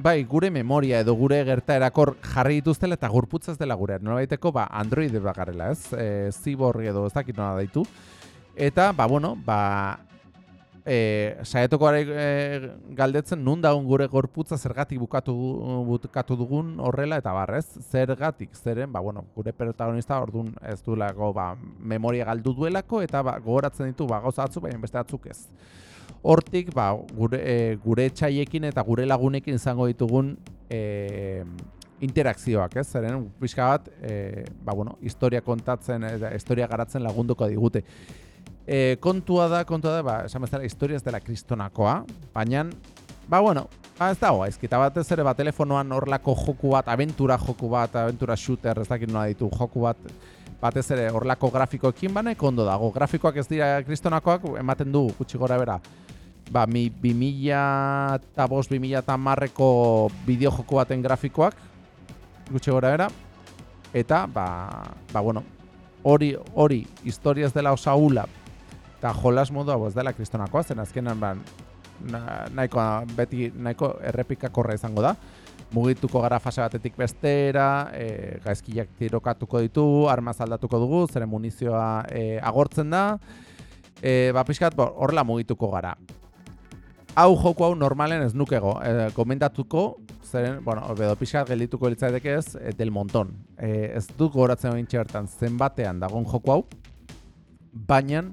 bai, gure memoria edo gure gerta erakor jarri dituztela eta gurputzaz dela gure. Norabaiteko, ba, Android bagarela, ez? E, Cyborg edo ez dakit nola daitu. Eta, ba, bueno, ba, e, saetoko e, galdetzen nun daun gure gorputza zergatik bukatu, bukatu dugun horrela eta barrez, zergatik, zeren, ba, bueno, gure protagonista ordun ez duelako ba, memoria galdu duelako eta ba, gogoratzen ditu ba, gauza baina beste batzuk ez. Hortik, ba, gure, e, gure txaiekin eta gure lagunekin izango ditugun e, interakzioak, ez? Zeren, pixka bat, e, ba, bueno, historia kontatzen, eta historia garatzen lagunduko digute. E, kontua da, kontua da, ba, esan bezala, historia ez dela kristonakoa, baina, ba, bueno, ba, ez dago, ezkita bat ez ere, ba, telefonoan horlako joku bat, aventura joku bat, aventura shooter, ez dakit nola ditu, joku bat, batez ere horlako grafikoekin bane, kondo dago. Grafikoak ez dira kristonakoak, ematen du, gutxi gora bera, ba, mi 2000 eta bost, 2000 eta marreko bideo joku baten grafikoak, gutxi gora bera, eta, ba, ba bueno, hori, hori, historia ez dela osaula, eta jolas modua ez dela kristonakoa, zen azkenan ba, nahiko, beti nahiko errepikakorra izango da. Mugituko gara fase batetik bestera, e, gaizkiak tirokatuko ditu, armaz aldatuko dugu, zeren munizioa e, agortzen da. E, ba, pixkat, horrela mugituko gara. Hau joko hau normalen ez nukego, e, komendatuko, zeren, bueno, bedo pixkat geldituko litzaitek ez, e, del monton. E, ez dut goratzen hori txertan zenbatean dagon joko hau, baina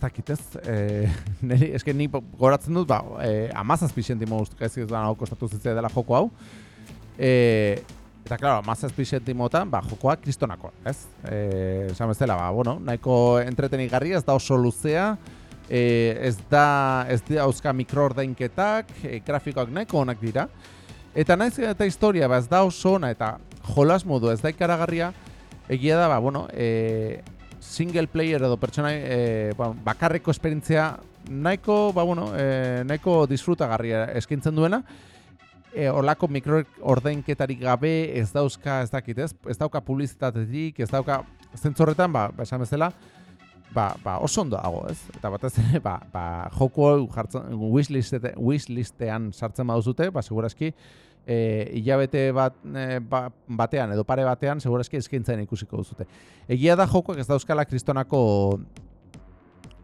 dakit ez, e, [laughs] niri, eske ni goratzen dut, ba, e, amazazpi sentimo gaizki ez nago kostatu zitzea dela joko hau. E, eta, klaro, amazazpi sentimotan, ba, jokoa kristonako, ez? E, esan bezala, ba, bueno, nahiko entretenik garri, ez da oso luzea, e, ez da, ez da euska mikroordainketak, e, grafikoak nahiko onak dira. Eta naiz eta historia, ba, ez da oso ona, eta jolas modu ez da ikaragarria, egia da, ba, bueno, e, single player edo pertsona e, ba, bakarreko esperientzia nahiko, ba, bueno, e, nahiko disfrutagarria eskintzen duena. E, Olako mikro ordeinketarik gabe ez dauzka, ez dakit ez, ez dauka publizitatetik, ez dauka zentzorretan, ba, ba esan bezala, ba, ba oso ondo dago, ez? Eta batez ere, ba, ba joko jartzen, wishlistean sartzen baduzute, ba, segurazki, e, hilabete bat, e, ba, batean edo pare batean segurazki eskaintzen ikusiko duzute. Egia da jokoak ez dauzkala kristonako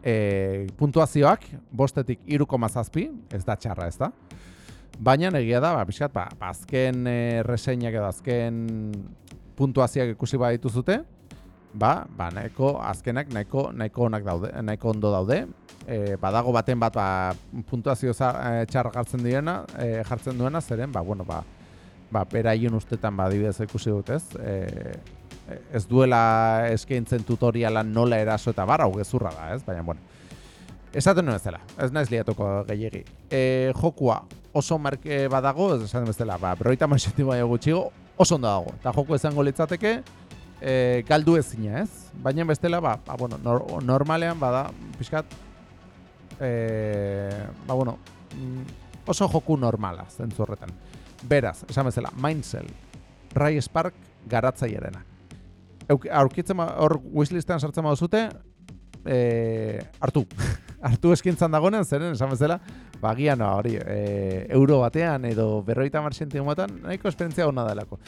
e, puntuazioak, bostetik iruko mazazpi, ez da txarra ez da. Baina egia da, ba, bizkat, ba, azken e, reseinak edo azken puntuazioak ikusi badituzute, ba, ba, nahiko azkenak nahiko, nahiko onak daude, nahiko ondo daude. E, badago baten bat ba, puntuazio e, txar jartzen direna, e, jartzen duena, zeren, ba, bueno, ba, ba, beraien ustetan ba, dibidez ikusi dut ez, e, ez duela eskaintzen tutoriala nola eraso eta barra, gezurra da, ez, baina, bueno, esaten nuen zela, ez naiz liatuko gehiagi. E, jokua oso marke badago, ez esaten bezala, ba, berroita manxetti bai gutxigo, oso ondo dago, eta joku izango litzateke, e, galdu ezina, ez? Baina bestela, ba, ba bueno, normalean bada, pixkat, e, ba, bueno, mm, oso joku normala zentzu horretan. Beraz, esan bezala, Mindcell, Rai Spark garatzailerena. Aurkitzen hor wishlistean sartzen baduzute, e, hartu. [laughs] hartu eskintzan dagoenen, zeren, esan bezala, bagian hori, e, euro batean edo berroita marxentik batean, nahiko esperientzia hona delako.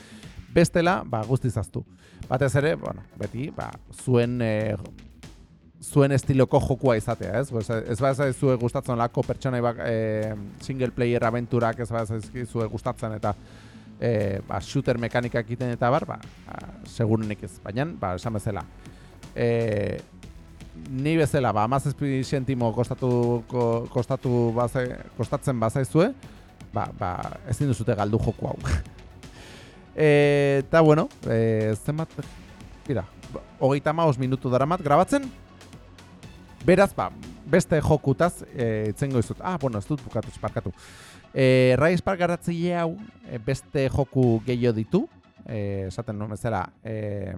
Bestela, ba, guztiz aztu. Batez ere, bueno, beti, ba, zuen e, zuen estiloko jokua izatea, ez? Ez ba ez zuen gustatzen lako pertsona bak, e, single player aventurak ez ba ez zuen gustatzen eta e, ba, shooter mekanikak egiten eta bar, ba, ba segurunik ez, baina, ba, esan bezala. E, ni bezala, ba, amazazpi sentimo kostatu, kostatu baze, kostatzen bazaizue, ba, ba, ez duzute galdu joku hau. [laughs] eta, bueno, e, zenbat, mira, hogeita maus minutu daramat grabatzen, beraz, ba, beste jokutaz, e, itzengo izut, ah, bueno, ez dut bukatu, esparkatu. E, Rise Park garatzile hau e, beste joku gehiago ditu, e, esaten nuen bezala, e,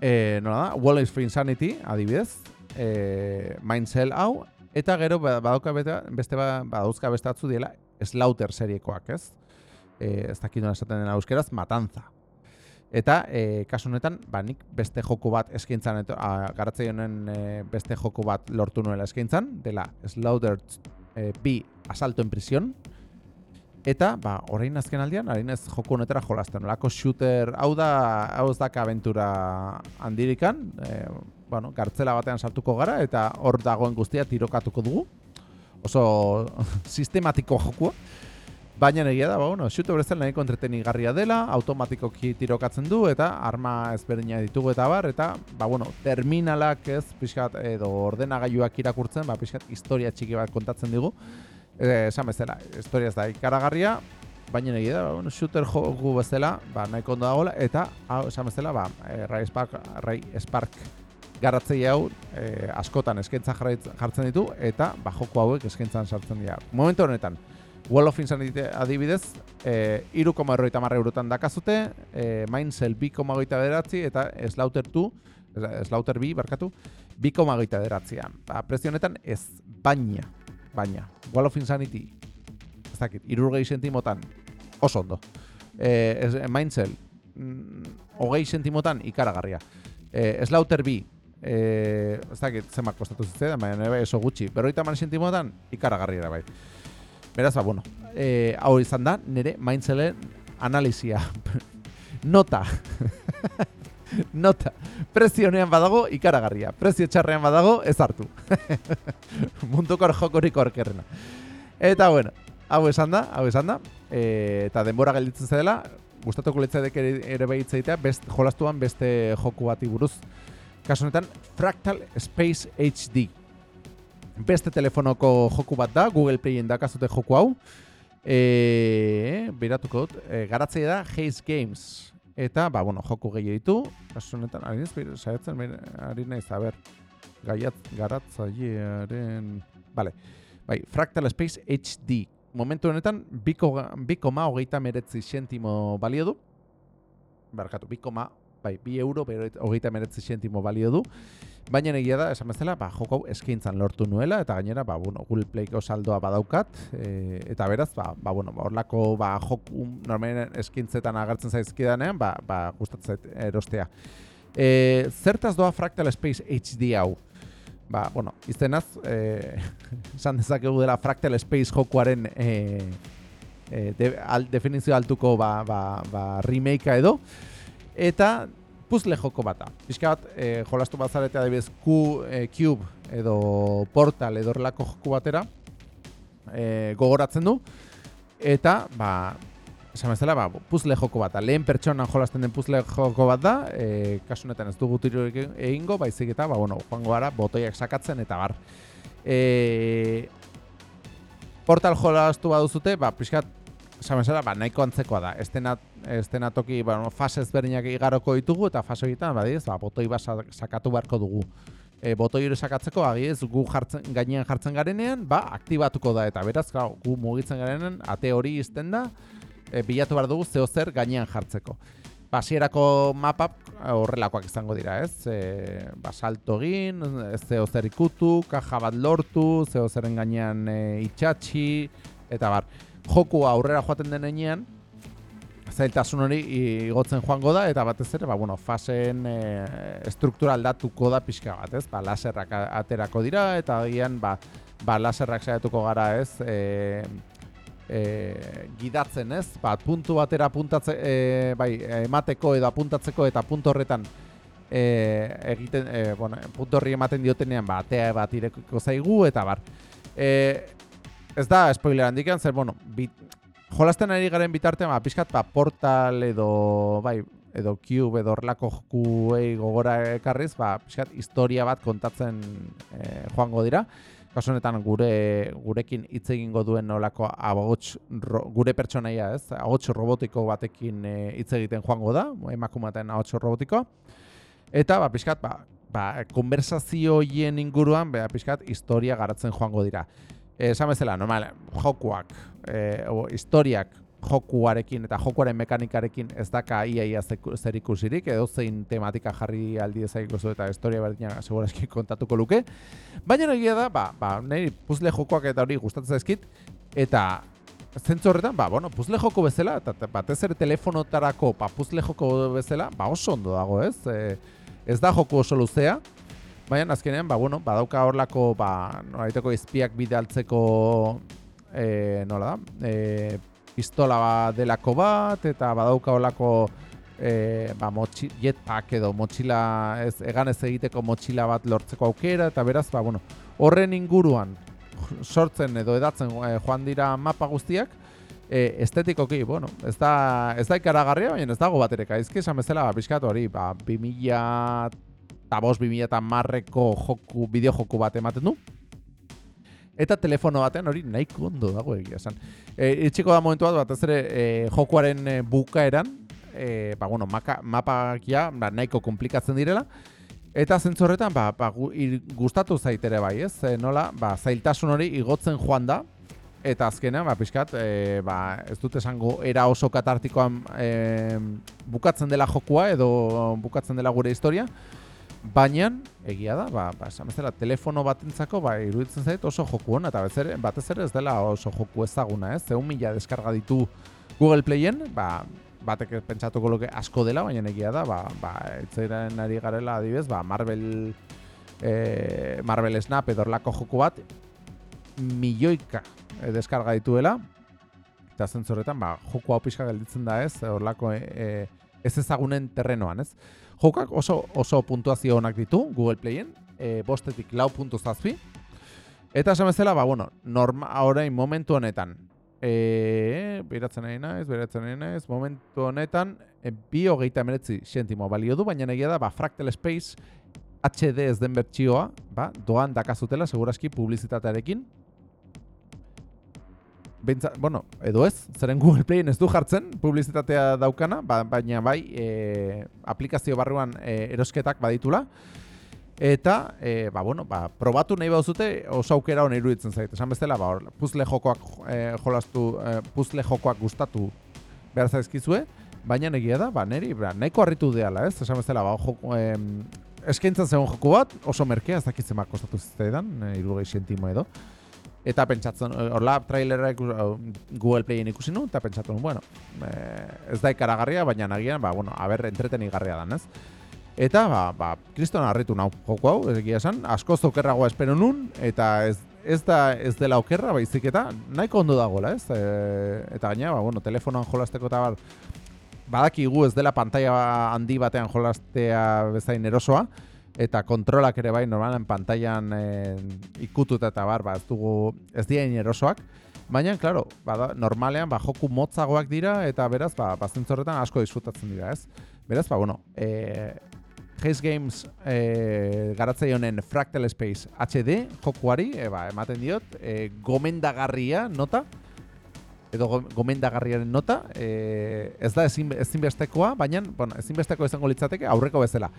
e, nola da, Wall is for Insanity, adibidez, e, Mindcell hau, eta gero ba, badauka beste ba, badauzka beste atzu diela, Slaughter seriekoak, ez? E, ez dakit nola esaten dena euskeraz, Matanza. Eta, e, kasu honetan, ba, nik beste joku bat eskaintzan, garatzei honen e, beste joku bat lortu nuela eskaintzan, dela Slaughter e, bi asalto en prisión, Eta, ba, orain azken aldian, harin ez joku honetara jolazten. Lako shooter, hau da, hau ez daka aventura handirikan, e, bueno, gartzela batean sartuko gara, eta hor dagoen guztia tirokatuko dugu. Oso [laughs] sistematiko jokua. Baina egia da, ba, bueno, shooter berezela nahiko entretenigarria dela, automatikoki tirokatzen du, eta arma ezberdina ditugu eta bar, eta, ba, bueno, terminalak ez, pixkat, edo ordenagailuak irakurtzen, ba, pixkat, historia txiki bat kontatzen digu. Eh, esan bezala, historia ez da ikaragarria, baina negi da, bueno, shooter jogu bezala, ba, nahiko ondo dagoela, eta, hau, esan bezala, ba, e, Rai Spark, Rai Spark garatzei hau e, askotan eskaintza jartzen ditu, eta ba, joko hauek eskaintzan sartzen dira. Momentu honetan, Wall of Insanity adibidez, e, iruko marroita marra eurotan dakazute, e, Mindcell 2,goita bederatzi, eta Slaughter 2, Slaughter B, barkatu, 2,goita bederatzean. Ba, prezionetan ez, baina, baina Wall of Insanity ez dakit, irurgei sentimotan oso ondo. Eh, es, Mindcell mm, hogei sentimotan ikaragarria. Eh, Slaughter B eh, ez dakit, zemak kostatu zitzen baina nire oso gutxi, berroita man sentimotan ikaragarria bai beraz, ba, bueno eh, hau izan da, nire Mindcellen analizia [laughs] nota [laughs] Nota, prezio badago ikaragarria, prezio txarrean badago ez hartu. [laughs] Munduko jokorik orkerrena. Eta bueno, hau esan da, hau esan da, e, eta denbora gelditzen zela, gustatuko litzaitek ere, ere behitzaitea, best, jolastuan beste joku bati buruz. Kasu honetan, Fractal Space HD. Beste telefonoko joku bat da, Google Playen dakazute joku hau. E, Biratuko dut, e, da Haze Games. Eta, ba, bueno, joku gehi ditu. Kasu honetan, ari naiz, saiatzen, ari naiz, a ber, gaiat, garatzailearen... Vale. Bai, Fractal Space HD. Momentu honetan, biko, biko ma hogeita meretzi sentimo balio du. Barkatu, biko ma, bai, bi euro hogeita meretzi sentimo balio du. Baina egia da, esan bezala, ba, joko eskaintzan lortu nuela, eta gainera, ba, bueno, Google Playko saldoa badaukat, e, eta beraz, ba, ba, bueno, ba, orlako, ba, joku normalen eskaintzetan agertzen zaizkidanean, ba, ba, gustatzen erostea. E, zertaz doa Fractal Space HD hau? Ba, bueno, iztenaz, e, [laughs] esan dezakegu dela Fractal Space jokuaren e, e, de, al, definizio altuko ba, ba, ba, remakea edo, eta puzzle joko bata. Bizka bat, e, jolastu bat zarete adibidez Q, e, Cube edo Portal edo relako joko batera e, gogoratzen du. Eta, ba, esan bezala, ba, puzzle joko bata. Lehen pertsona jolasten den puzzle joko bat da, e, kasunetan ez dugu tiro egingo, baizik eta, ba, bueno, joango gara, botoiak sakatzen eta bar. E, portal jolastu baduzute, ba, pixkat, esan bezala, ba, nahiko antzekoa da. Estena, estena toki, bueno, fase ezberdinak igaroko ditugu, eta fase egiten, badiz, ba, botoi bat sakatu beharko dugu. E, botoi hori sakatzeko, agiez, gu jartzen, gainean jartzen garenean, ba, aktibatuko da, eta beraz, gau, gu mugitzen garenean, ate hori izten da, e, bilatu behar dugu zeo zer gainean jartzeko. Basierako mapa horrelakoak izango dira, ez? E, ba, salto egin, zeo zer ikutu, kaja bat lortu, zeo zeren gainean e, itxatxi, eta bar joku aurrera joaten denean zailtasun hori igotzen joango da eta batez ere ba bueno faseen e, struktura aldatuko da pixka bat, ez? Ba laserrak aterako dira eta agian ba ba laserrak saiatuko gara, ez? E, e, gidatzen, ez? Ba puntu batera apuntatze e, bai emateko edo apuntatzeko eta puntu horretan e, egiten, e, bueno, puntu horri ematen diotenean, ba, atea bat irekiko zaigu, eta bar. E, ez da, spoiler handikan, zer, bueno, bit, jolasten ari garen bitartean, ba, pixkat, ba, portal edo, bai, edo cube edo horrelako jokuei gogora ekarriz, ba, pixkat, historia bat kontatzen e, joango dira. Kasu honetan gure gurekin hitz egingo duen nolako abots gure pertsonaia, ez? Ahots robotiko batekin e, hitz egiten joango da, emakumaten ahots robotiko. Eta ba pizkat ba ba konversazio hien inguruan ba pizkat historia garatzen joango dira. Esan bezala, normal, jokuak, eh, o historiak jokuarekin eta jokuaren mekanikarekin ez daka ia ia zer ikusirik edo zein tematika jarri aldi ezaiko zu eta historia berdina segurazki kontatuko luke. Baina egia da, ba, ba, nahi puzzle jokoak eta hori gustatzen zaizkit eta zentzu horretan, ba, bueno, puzzle joko bezala eta batez ere telefonotarako ba, puzzle joko bezala, ba, oso ondo dago, ez? E, ez da joko oso luzea, baina azkenean, ba, bueno, badauka horlako, ba, noraiteko izpiak bidaltzeko, e, nola da, e, pistola ba delako bat eta badauka holako e, ba, motxi, jetpack edo motxila ez, egan ez egiteko motxila bat lortzeko aukera eta beraz ba, bueno, horren inguruan sortzen edo edatzen joan dira mapa guztiak e, estetikoki, bueno, ez da, ez da ikaragarria, baina ez dago bat ere kaizki esan bezala, ba, hori, ba, 2000 eta bost, 2000 eta marreko joku, bideo joku bat ematen du. Eta telefono batean hori nahiko ondo dago egia esan. E, itxiko da momentu bat, batez ere e, jokuaren e, bukaeran, e, ba, bueno, maka, mapak ja, ba, nahiko komplikatzen direla, eta zentzorretan, ba, ba, gustatu zaitere bai, ez? E, nola, ba, zailtasun hori igotzen joan da, eta azkenean, ba, pixkat, e, ba, ez dut esango era oso katartikoan e, bukatzen dela jokua, edo bukatzen dela gure historia, Baina, egia da, ba, ba, esan telefono batentzako, ba, iruditzen zait oso joku hona, eta bezere, batez ere ez dela oso joku ezaguna, ez? Zeun mila deskarga ditu Google Playen, ba, batek pentsatuko loke asko dela, baina egia da, ba, ba, etzairen ari garela adibez, ba, Marvel, e, Marvel Snap edo orlako joku bat, milioika e, deskarga dituela, eta zentzorretan, ba, joku hau pixka gelditzen da ez, orlako e, ez ezagunen terrenoan, ez? Jokak oso oso puntuazio onak ditu Google Playen, e, bostetik lau puntu zazpi. Eta esan bezala, ba, bueno, norma, orain momentu honetan, e, beratzen nahi naiz, beratzen nahi naiz, momentu honetan, e, bi hogeita emeretzi sentimo balio du, baina egia da, ba, Fractal Space HD ez den bertxioa, ba, doan dakazutela, seguraski publizitatearekin, bentsa, bueno, edo ez, zeren Google Playen ez du jartzen publizitatea daukana, ba, baina bai e, aplikazio barruan e, erosketak baditula. Eta, e, ba, bueno, ba, probatu nahi bauzute oso aukera hona iruditzen zait. Esan bezala, ba, puzle jokoak e, jolastu, e, puzle jokoak gustatu behar zaizkizue, baina egia da, ba, neri, ba, nahiko harritu deala, ez? Esan bezala, ba, joko, e, eskaintzen zegoen joku bat, oso merkea, ez dakitzen mak kostatu zitaidan, e, irugei sentimo edo. Eta pentsatzen, horla trailerra Google Playen ikusi nu, eta pentsatzen, bueno, eh, ez da ikaragarria, baina nagian, ba, bueno, haber, entreteni garria dan, ez? Eta, ba, ba, kriston harritu nau, joko hau, egia esan, asko zokerragoa espero nun, eta ez, ez da ez dela okerra, baizik eta nahiko ondo dagoela, ez? E, eta gaina, ba, bueno, telefonoan jolasteko eta bar, badakigu ez dela pantalla handi batean jolastea bezain erosoa, eta kontrolak ere bai normalen pantailan e, ikututa eta bar, ba, ez dugu ez dira erosoak, baina, klaro, ba, normalean ba, joku motzagoak dira eta beraz, ba, bazentzorretan asko disfrutatzen dira, ez? Beraz, ba, bueno, e, Haze Games e, garatzei honen Fractal Space HD jokuari, e, ba, ematen diot, e, gomendagarria nota, edo gomendagarriaren nota, e, ez da ezin, ezinbestekoa, baina bueno, ezinbesteko izango litzateke aurreko bezala.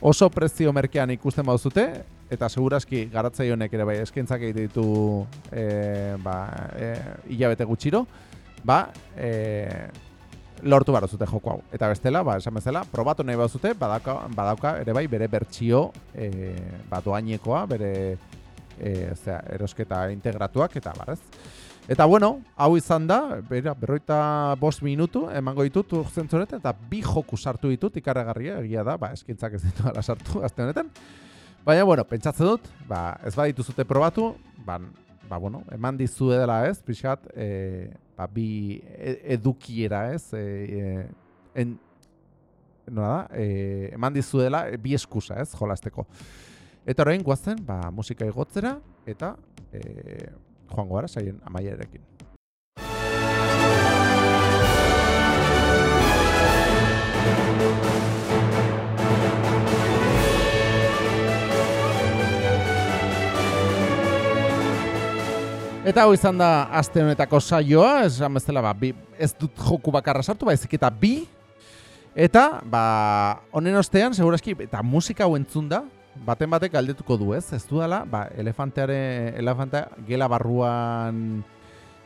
Oso prezio merkean ikusten bauzute, eta seguraski garatzei honek ere bai eskintzak egite ditu e, ba, e, hilabete gutxiro, ba, e, lortu barozute joko hau. Eta bestela, ba, esan bezala, probatu nahi bauzute, badauka, badauka ere bai bere bertsio e, ba, doainekoa, bere e, zera, erosketa integratuak, eta barrez. Eta bueno, hau izan da, bera, berroita bost minutu, emango ditut zentzoret, eta bi joku sartu ditut, ikarragarria, egia da, ba, eskintzak ez ditu ala sartu, azte honetan. Baina, bueno, pentsatzen dut, ba, ez baditu zute probatu, ba, ba, bueno, eman dizu edela ez, pixat, e, ba, bi e, edukiera ez, e, en, nola da, e, eman dizuela bi eskusa, ez, jolasteko. Eta orain guazen, ba, musika igotzera, eta e, joango gara, saien amaiarekin. Eta hau izan da aste honetako saioa, esan bezala ba, bi, ez dut joku bakarra sartu, baizik eta bi. Eta, ba, honen ostean, segurazki, eta musika hau entzun da, baten batek galdetuko du, ez? Ez du dela, ba, elefanteare, elefantea gela barruan...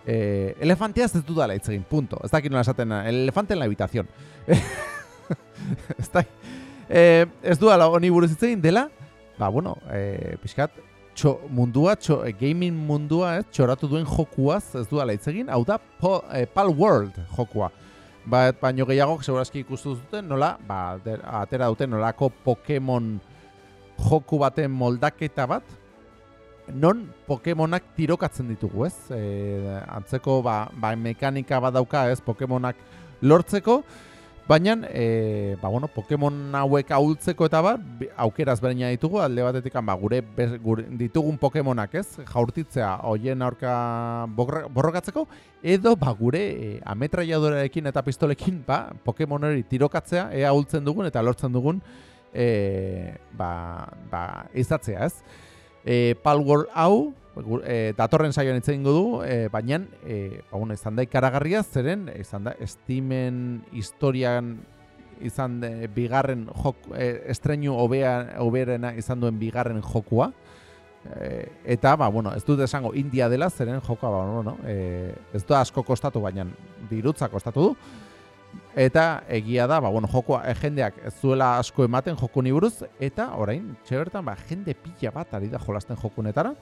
Eh, elefantea ez du dela itzegin, punto. Ez dakit nola esaten, elefante en la habitación. [laughs] ez da, eh, ez du dela honi buruz itzegin dela, ba, bueno, eh, pixkat, txo, mundua, txo, eh, gaming mundua, ez, txoratu duen jokuaz, ez du ala egin, hau da po, eh, Pal World jokua. Ba, baino gehiago, segurazki ikustu zuten, nola, ba, atera duten nolako Pokemon joku baten moldaketa bat, non Pokemonak tirokatzen ditugu, ez? E, antzeko, ba, ba, mekanika bat dauka, ez, Pokemonak lortzeko, Baina, e, ba, bueno, Pokemon hauek ahultzeko eta bar, aukeraz berina ditugu, alde batetik, ba, gure, gure ditugun Pokemonak ez, jaurtitzea hoien aurka borrokatzeko, edo ba, gure e, ametraiadorekin eta pistolekin ba, Pokemon hori tirokatzea, ea ahultzen dugun eta lortzen dugun e, ba, ba, izatzea ez. E, Palworld hau, e, datorren saioan itzen du, e, baina e, ba, bueno, izan da ikaragarria, zeren izan da estimen historian izan de, bigarren jok, e, estreinu oberena izan duen bigarren jokua. E, eta, ba, bueno, ez dut esango India dela, zeren jokoa, ba, no, no, e, ez du asko kostatu, baina dirutza kostatu du. Eta egia da, ba, bueno, joko e, jendeak zuela asko ematen joku buruz eta orain, txebertan, ba, jende pila bat ari da jolasten jokunetara.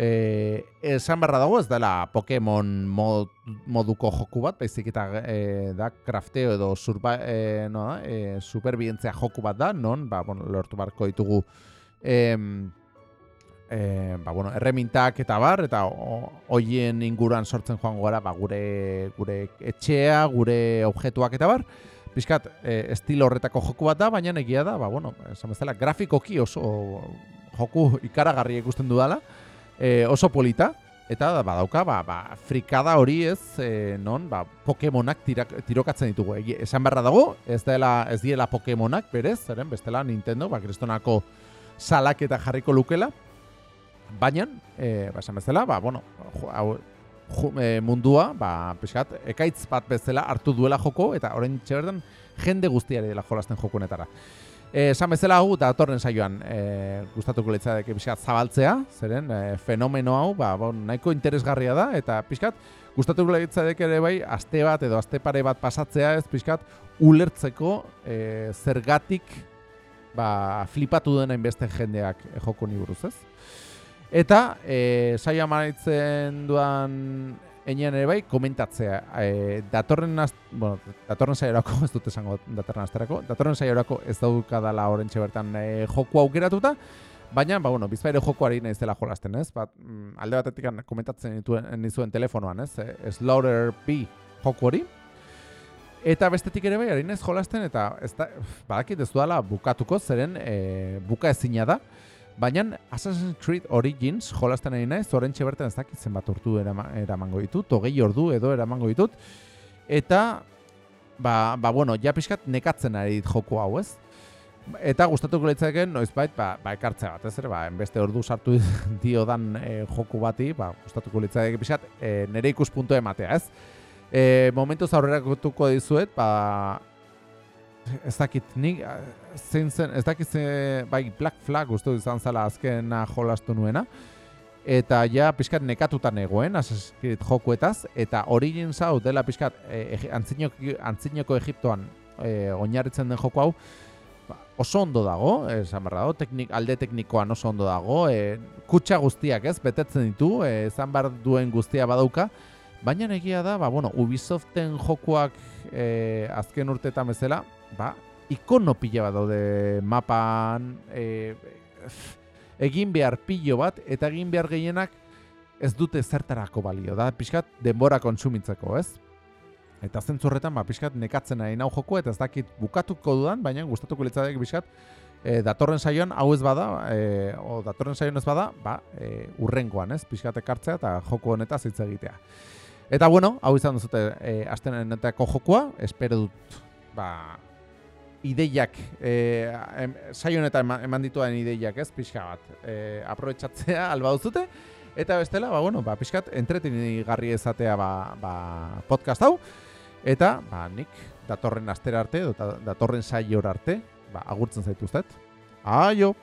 Eh, esan barra dago ez dela Pokemon mod, moduko joku bat, baizik eta e, da crafteo edo surba, e, no, e, superbientzia joku bat da, non, ba, bueno, lortu barko ditugu e, e, ba, bueno, erremintak eta bar, eta hoien inguruan sortzen joan gara ba, gure, gure etxea, gure objektuak eta bar, Piskat, e, estilo horretako joku bat da, baina egia da, ba, bueno, esan bezala, grafikoki oso joku ikaragarri ikusten dudala, e, oso polita, eta badauka, ba, ba, frikada hori ez, e, non, ba, Pokemonak tirak, tirokatzen ditugu. esan beharra dago, ez dela, ez diela Pokemonak, berez, zeren, bestela Nintendo, ba, kristonako salak eta jarriko lukela, baina, e, ba, esan bezala, ba, bueno, hau, e, mundua, ba, pixkat, ekaitz bat bezala hartu duela joko, eta orain txebertan jende guztiari dela jolasten jokunetara. Eh, esan bezala hau, da atorren saioan e, gustatuko leitzadek pixkat zabaltzea, zeren e, fenomeno hau, ba, bon, nahiko interesgarria da, eta pixkat gustatuko leitzadek ere bai, aste bat edo aste pare bat pasatzea ez pixkat ulertzeko e, zergatik ba, flipatu dena inbeste jendeak e, joko buruz ez. Eta e, saioa maitzen duan Enean ere bai, komentatzea. E, datorren, az, bueno, datorren saiorako, [laughs] ez dut esango datorren azterako, datorren saiorako ez daukadala horrentxe bertan e, joku aukeratuta, baina, ba, bueno, bizpaire jokuari nahi zela jolasten, ez? Ba, alde batetik komentatzen nituen, nizuen telefonoan, ez? E, Slaughter P joku hori. Eta bestetik ere bai, harinez jolasten, eta ez da, badakit ez duala bukatuko, zeren e, buka ezina da. Baina Assassin's Creed Origins jolasten ari naiz, orentxe bertan ez dakit zenbat urtu eramango ditut, hogei ordu edo eramango ditut. Eta, ba, ba bueno, ja pixkat nekatzen ari dit joku hau ez. Eta gustatuko leitzakeen, noiz bait, ba, ba ekartzea bat, ez ere, ba, enbeste ordu sartu [laughs] dio dan e, joku bati, ba, gustatuko leitzakeen pixkat, e, nire ikuspuntu ematea, ez. E, momentuz aurrera dizuet, ba, ez dakit nik zein zen, ez dakit ze, bai Black Flag uste izan zala azkena jolastu nuena eta ja pixkat nekatutan egoen Assassin's jokuetaz eta Origins hau dela pixkat e, antzinoko Egiptoan e, oinarritzen den joku hau ba, oso ondo dago, esan barra dago, teknik, alde teknikoan oso ondo dago, e, kutsa guztiak ez, betetzen ditu, e, esan bar duen guztia badauka, baina egia da, ba, bueno, Ubisoften jokuak e, azken urteetan bezala, ba, ikono pila bat daude mapan, e, egin behar pilo bat, eta egin behar gehienak ez dute zertarako balio, da, pixkat denbora kontsumitzeko, ez? Eta zentzurretan, ba, pixkat nekatzen nahi nau joko, eta ez dakit bukatuko dudan, baina gustatuko litzadek pixkat, e, datorren saioan hau ez bada, e, o datorren saioan ez bada, ba, e, urrengoan, ez? Pixkat ekartzea eta joko honetaz hitz egitea. Eta bueno, hau izan duzute e, astenenetako jokoa, espero dut, ba, ideiak, e, em, saio honetan eman, dituen ideiak, ez? Pixka bat, e, aprobetsatzea [laughs] alba duzute, Eta bestela, ba, bueno, ba, pixkat, entretenigarri ezatea ba, ba, podcast hau. Eta, ba, nik datorren astera arte, datorren saior arte, ba, agurtzen zaituztet. Aio!